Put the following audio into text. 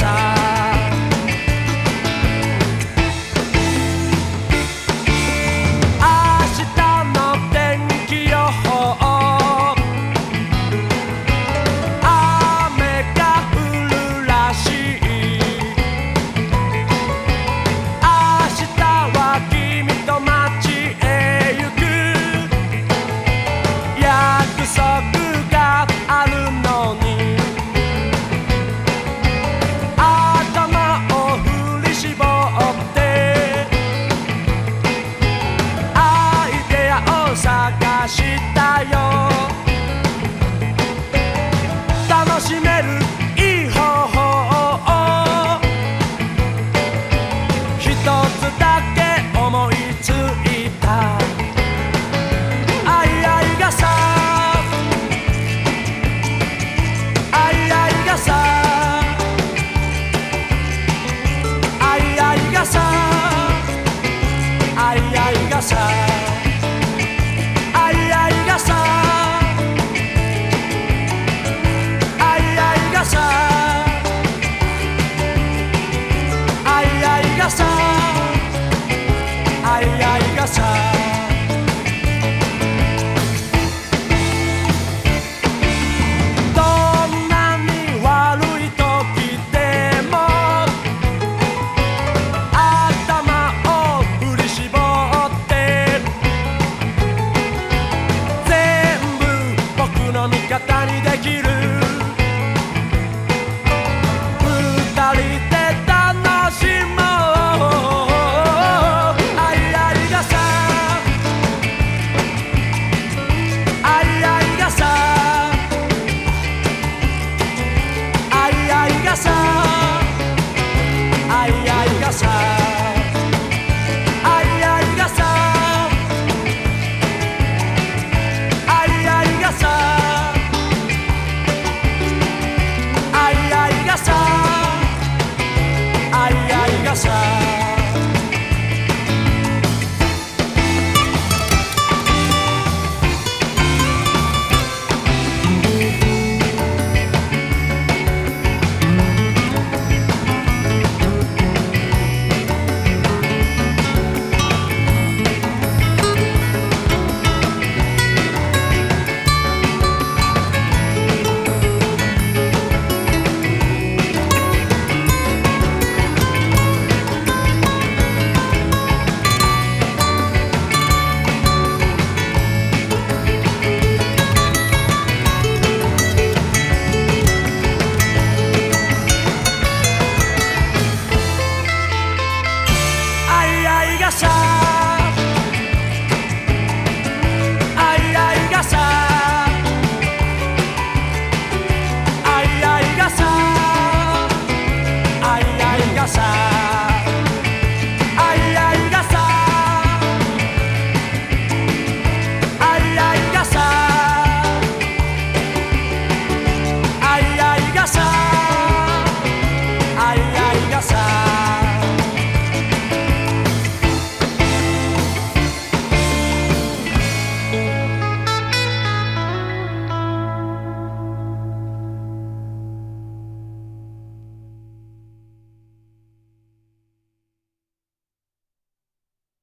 outside. metal